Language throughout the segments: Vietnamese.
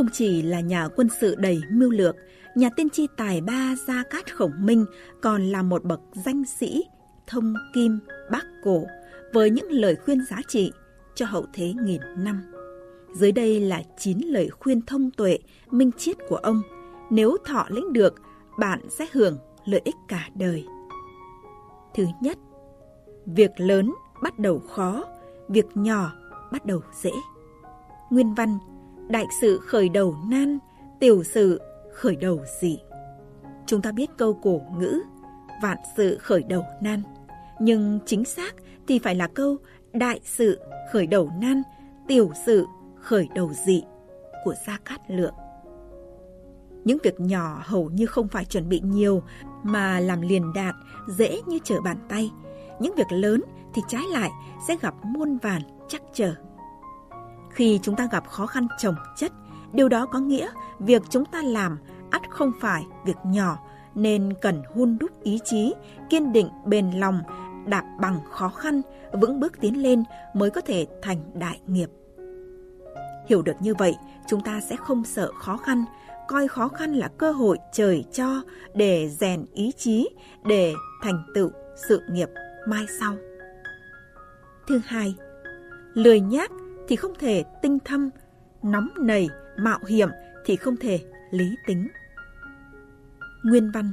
Không chỉ là nhà quân sự đầy mưu lược, nhà tiên tri tài ba Gia Cát Khổng Minh còn là một bậc danh sĩ, thông kim, bác cổ, với những lời khuyên giá trị cho hậu thế nghìn năm. Dưới đây là 9 lời khuyên thông tuệ, minh triết của ông. Nếu thọ lĩnh được, bạn sẽ hưởng lợi ích cả đời. Thứ nhất, việc lớn bắt đầu khó, việc nhỏ bắt đầu dễ. Nguyên văn, đại sự khởi đầu nan, tiểu sự khởi đầu dị. Chúng ta biết câu cổ ngữ, vạn sự khởi đầu nan. Nhưng chính xác thì phải là câu đại sự khởi đầu nan, tiểu sự khởi đầu dị của Gia Cát Lượng. Những việc nhỏ hầu như không phải chuẩn bị nhiều mà làm liền đạt, dễ như trở bàn tay. Những việc lớn thì trái lại sẽ gặp muôn vàn chắc trở. Khi chúng ta gặp khó khăn trồng chất, điều đó có nghĩa việc chúng ta làm ắt không phải việc nhỏ nên cần hun đúc ý chí, kiên định bền lòng, đạp bằng khó khăn, vững bước tiến lên mới có thể thành đại nghiệp. Hiểu được như vậy, chúng ta sẽ không sợ khó khăn, coi khó khăn là cơ hội trời cho để rèn ý chí, để thành tựu sự nghiệp mai sau. Thứ hai, lười nhác thì không thể tinh thâm, nóng nảy, mạo hiểm thì không thể lý tính. Nguyên văn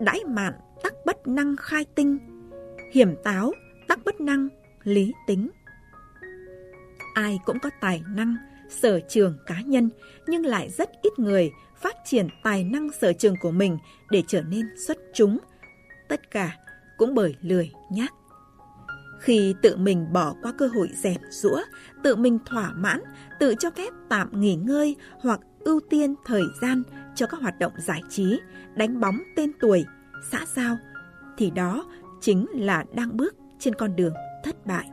Đãi mạn tắc bất năng khai tinh, hiểm táo tắc bất năng lý tính. Ai cũng có tài năng, sở trường cá nhân, nhưng lại rất ít người phát triển tài năng sở trường của mình để trở nên xuất chúng. Tất cả cũng bởi lười nhác. Khi tự mình bỏ qua cơ hội rèn rũa, tự mình thỏa mãn, tự cho phép tạm nghỉ ngơi hoặc ưu tiên thời gian cho các hoạt động giải trí, đánh bóng tên tuổi, xã giao, thì đó chính là đang bước trên con đường thất bại.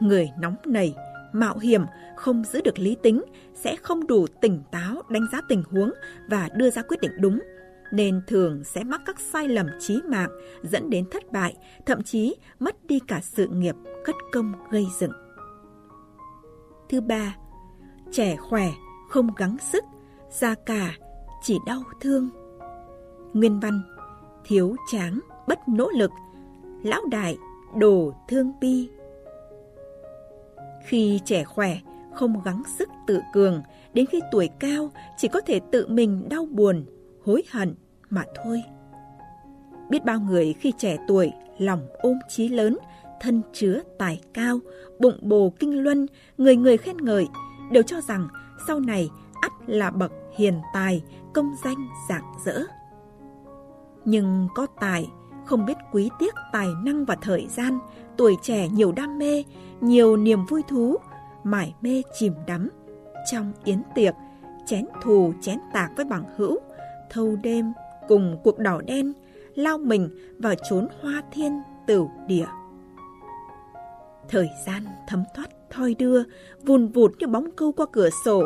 Người nóng nảy, mạo hiểm, không giữ được lý tính sẽ không đủ tỉnh táo đánh giá tình huống và đưa ra quyết định đúng – nên thường sẽ mắc các sai lầm chí mạng dẫn đến thất bại, thậm chí mất đi cả sự nghiệp cất công gây dựng. Thứ ba, trẻ khỏe không gắng sức, già cả chỉ đau thương. Nguyên văn, thiếu tráng bất nỗ lực, lão đại đồ thương bi. Khi trẻ khỏe, không gắng sức tự cường, đến khi tuổi cao chỉ có thể tự mình đau buồn, hối hận mà thôi. Biết bao người khi trẻ tuổi, lòng ôm chí lớn, thân chứa tài cao, bụng bồ kinh luân, người người khen ngợi, đều cho rằng sau này ắt là bậc hiền tài, công danh rạng rỡ. Nhưng có tài, không biết quý tiếc tài năng và thời gian, tuổi trẻ nhiều đam mê, nhiều niềm vui thú, mải mê chìm đắm trong yến tiệc, chén thù chén tạc với bằng hữu, thâu đêm cùng cuộc đỏ đen lao mình vào chốn hoa thiên tử địa. Thời gian thấm thoát thoi đưa, vùn vụt như bóng câu qua cửa sổ,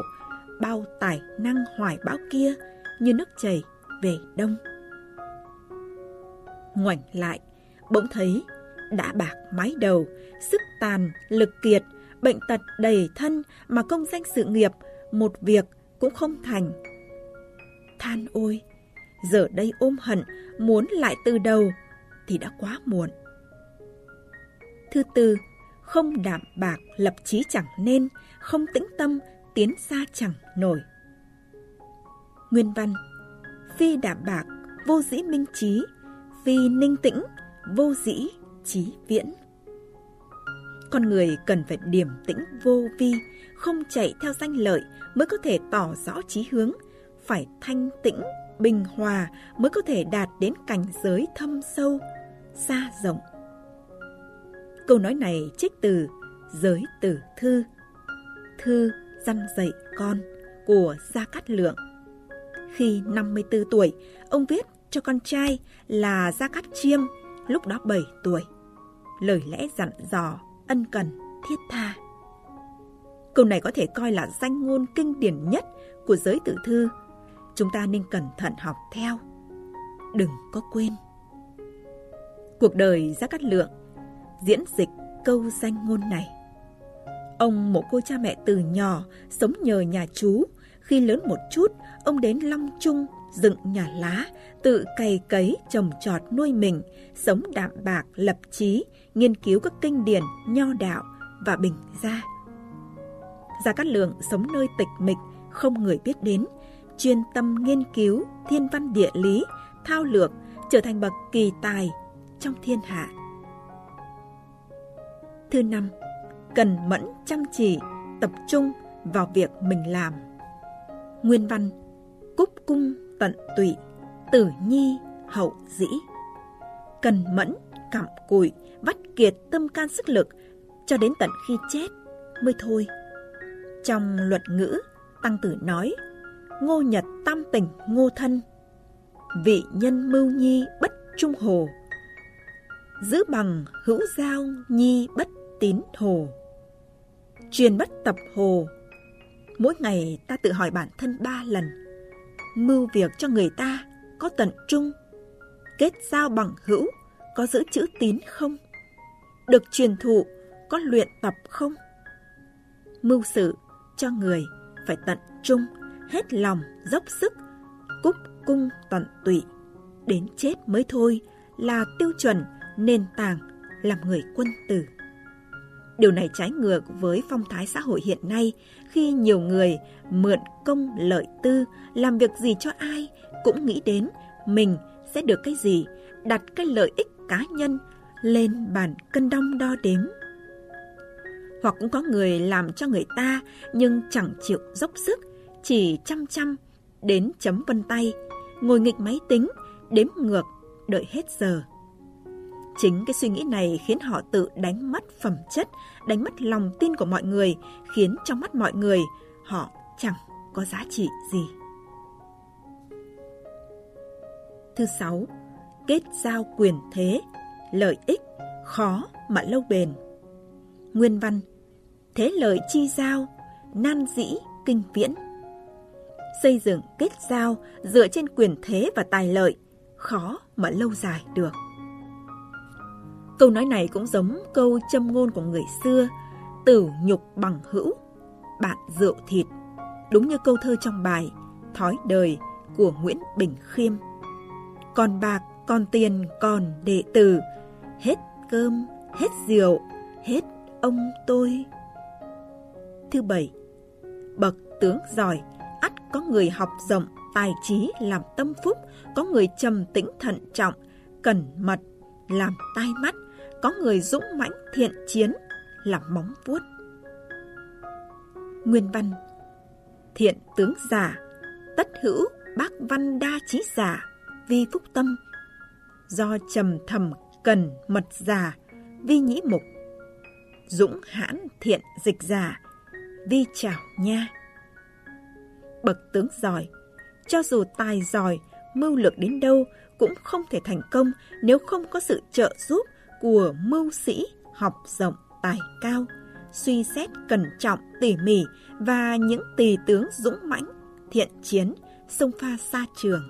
bao tài năng hoài bão kia như nước chảy về đông. Ngoảnh lại, bỗng thấy đã bạc mái đầu, sức tàn, lực kiệt, bệnh tật đầy thân mà công danh sự nghiệp, một việc cũng không thành. Than ôi, giờ đây ôm hận, muốn lại từ đầu thì đã quá muộn. Thứ tư, không đạm bạc lập chí chẳng nên, không tĩnh tâm tiến xa chẳng nổi. Nguyên văn Phi đạm bạc, vô dĩ minh trí, phi ninh tĩnh, vô dĩ trí viễn. Con người cần phải điềm tĩnh vô vi, không chạy theo danh lợi mới có thể tỏ rõ chí hướng, phải thanh tĩnh bình hòa mới có thể đạt đến cảnh giới thâm sâu, xa rộng. Câu nói này trích từ Giới Tử Thư, Thư dăn dạy con của Gia Cát Lượng. Khi 54 tuổi, ông viết cho con trai là Gia Cát Chiêm, lúc đó 7 tuổi. Lời lẽ dặn dò, ân cần, thiết tha. Câu này có thể coi là danh ngôn kinh điển nhất của giới tử thư chúng ta nên cẩn thận học theo. Đừng có quên. Cuộc đời Gia Cát Lượng diễn dịch câu danh ngôn này. Ông một cô cha mẹ từ nhỏ, sống nhờ nhà chú. Khi lớn một chút, ông đến Long Trung, dựng nhà lá, tự cày cấy, trồng trọt nuôi mình, sống đạm bạc, lập chí, nghiên cứu các kinh điển, nho đạo và bình gia. Gia Cát Lượng sống nơi tịch mịch, không người biết đến, chuyên tâm nghiên cứu thiên văn địa lý, thao lược, trở thành bậc kỳ tài trong thiên hạ. Thứ năm, cần mẫn chăm chỉ, tập trung vào việc mình làm. Nguyên văn Cúc cung tận tụy, tử nhi hậu dĩ. Cần mẫn, cặm cụi, vắt kiệt tâm can sức lực cho đến tận khi chết mới thôi. Trong luật ngữ, Tăng Tử nói, ngô nhật tam tình ngô thân, vị nhân mưu nhi bất trung hồ, giữ bằng hữu giao nhi bất tín hồ. Truyền bất tập hồ, mỗi ngày ta tự hỏi bản thân ba lần, mưu việc cho người ta có tận trung, kết giao bằng hữu có giữ chữ tín không, được truyền thụ có luyện tập không. Mưu sự cho người phải tận trung, hết lòng, dốc sức, cúc cung tận tụy. Đến chết mới thôi là tiêu chuẩn, nền tảng làm người quân tử. Điều này trái ngược với phong thái xã hội hiện nay khi nhiều người mượn công lợi tư, làm việc gì cho ai cũng nghĩ đến mình sẽ được cái gì, đặt cái lợi ích cá nhân lên bàn cân đong đo đếm. Hoặc cũng có người làm cho người ta nhưng chẳng chịu dốc sức, chỉ chăm chăm đến chấm vân tay, ngồi nghịch máy tính, đếm ngược, đợi hết giờ. Chính cái suy nghĩ này khiến họ tự đánh mất phẩm chất, đánh mất lòng tin của mọi người, khiến trong mắt mọi người họ chẳng có giá trị gì. Thứ sáu, kết giao quyền thế, lợi ích, khó mà lâu bền. Nguyên văn, thế lợi chi giao, nan dĩ kinh viễn. Xây dựng kết giao dựa trên quyền thế và tài lợi, khó mà lâu dài được. Câu nói này cũng giống câu châm ngôn của người xưa, tử nhục bằng hữu, bạn rượu thịt. Đúng như câu thơ trong bài Thói đời của Nguyễn Bình Khiêm. Còn bạc, còn tiền, còn đệ tử, hết cơm, hết rượu, hết ông tôi. Thứ bảy, bậc tướng giỏi, có người học rộng, tài trí làm tâm phúc, có người trầm tĩnh thận trọng, cẩn mật, làm tai mắt, có người dũng mãnh thiện chiến, làm móng vuốt. Nguyên văn Thiện tướng giả, tất hữu bác văn đa trí giả, vi phúc tâm, do trầm thầm cần mật giả, vi nhĩ mục, dũng hãn thiện dịch giả, vi chảo nha. Bậc tướng giỏi, cho dù tài giỏi, mưu lược đến đâu cũng không thể thành công nếu không có sự trợ giúp của mưu sĩ học rộng tài cao, suy xét cẩn trọng tỉ mỉ và những tỳ tướng dũng mãnh, thiện chiến, sông pha xa trường.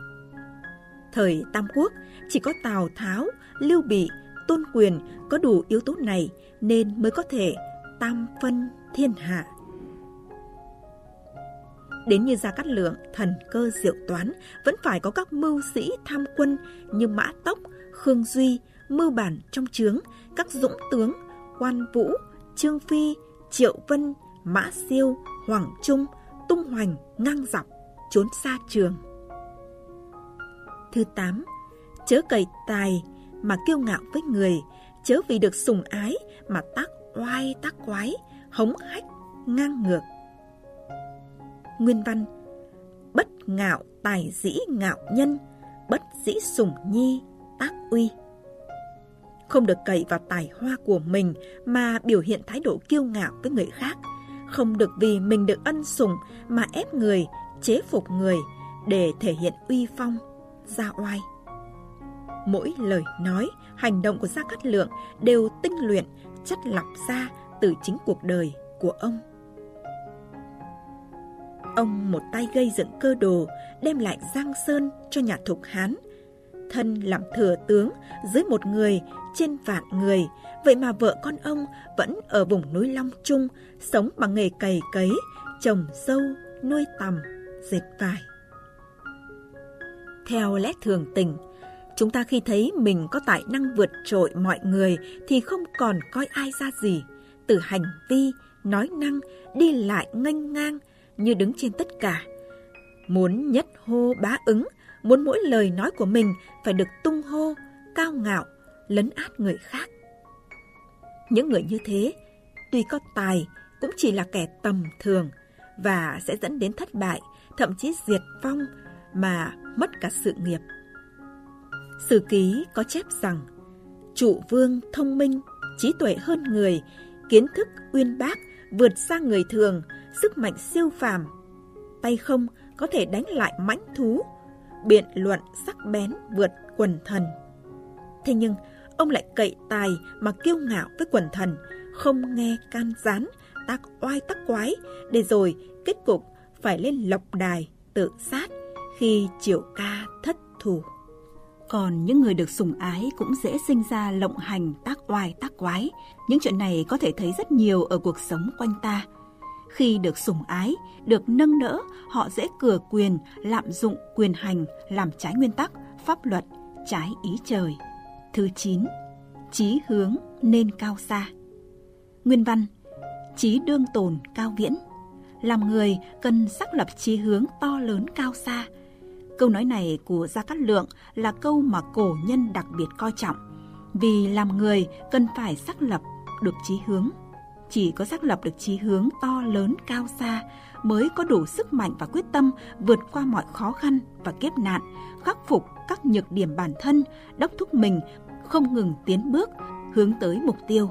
Thời Tam Quốc chỉ có Tào Tháo, Lưu Bị, Tôn Quyền có đủ yếu tố này nên mới có thể tam phân thiên hạ. Đến như Gia Cát Lượng, thần cơ diệu toán, vẫn phải có các mưu sĩ tham quân như Mã Tốc, Khương Duy, mưu bản trong trướng, các dũng tướng, quan vũ, trương phi, triệu vân, mã siêu, hoàng trung, tung hoành, ngang dọc, trốn xa trường. Thứ tám, chớ cầy tài mà kiêu ngạo với người, chớ vì được sùng ái mà tác oai tác quái, hống hách, ngang ngược. Nguyên văn Bất ngạo tài dĩ ngạo nhân, bất dĩ sùng nhi tác uy không được cậy vào tài hoa của mình mà biểu hiện thái độ kiêu ngạo với người khác, không được vì mình được ân sủng mà ép người, chế phục người để thể hiện uy phong, ra oai. Mỗi lời nói, hành động của Gia Cát Lượng đều tinh luyện, chất lọc ra từ chính cuộc đời của ông. Ông một tay gây dựng cơ đồ, đem lại Giang Sơn cho nhà Thục Hán. thân làm thừa tướng dưới một người trên vạn người, vậy mà vợ con ông vẫn ở vùng núi Long Trung, sống bằng nghề cày cấy, trồng dâu, nuôi tầm, dệt vải. Theo lẽ thường tình, chúng ta khi thấy mình có tài năng vượt trội mọi người thì không còn coi ai ra gì. Từ hành vi, nói năng, đi lại nghênh ngang như đứng trên tất cả. Muốn nhất hô bá ứng, muốn mỗi lời nói của mình phải được tung hô, cao ngạo, lấn át người khác. Những người như thế, tuy có tài, cũng chỉ là kẻ tầm thường và sẽ dẫn đến thất bại, thậm chí diệt vong mà mất cả sự nghiệp. Sử ký có chép rằng, trụ vương thông minh, trí tuệ hơn người, kiến thức uyên bác, vượt xa người thường, sức mạnh siêu phàm. Tay không có thể đánh lại mãnh thú, biện luận sắc bén vượt quần thần. Thế nhưng, ông lại cậy tài mà kiêu ngạo với quần thần, không nghe can gián, tác oai tắc quái, để rồi kết cục phải lên lộc đài tự sát khi triệu ca thất thủ. Còn những người được sủng ái cũng dễ sinh ra lộng hành tác oai tác quái. Những chuyện này có thể thấy rất nhiều ở cuộc sống quanh ta. Khi được sủng ái, được nâng đỡ, họ dễ cửa quyền, lạm dụng quyền hành, làm trái nguyên tắc, pháp luật, trái ý trời. Thứ 9. Chí hướng nên cao xa. Nguyên văn Chí đương tồn cao viễn. Làm người cần xác lập chí hướng to lớn cao xa. Câu nói này của Gia Cát Lượng là câu mà cổ nhân đặc biệt coi trọng. Vì làm người cần phải xác lập được chí hướng. Chỉ có xác lập được chí hướng to lớn cao xa mới có đủ sức mạnh và quyết tâm vượt qua mọi khó khăn và kiếp nạn, khắc phục các nhược điểm bản thân, đốc thúc mình không ngừng tiến bước hướng tới mục tiêu.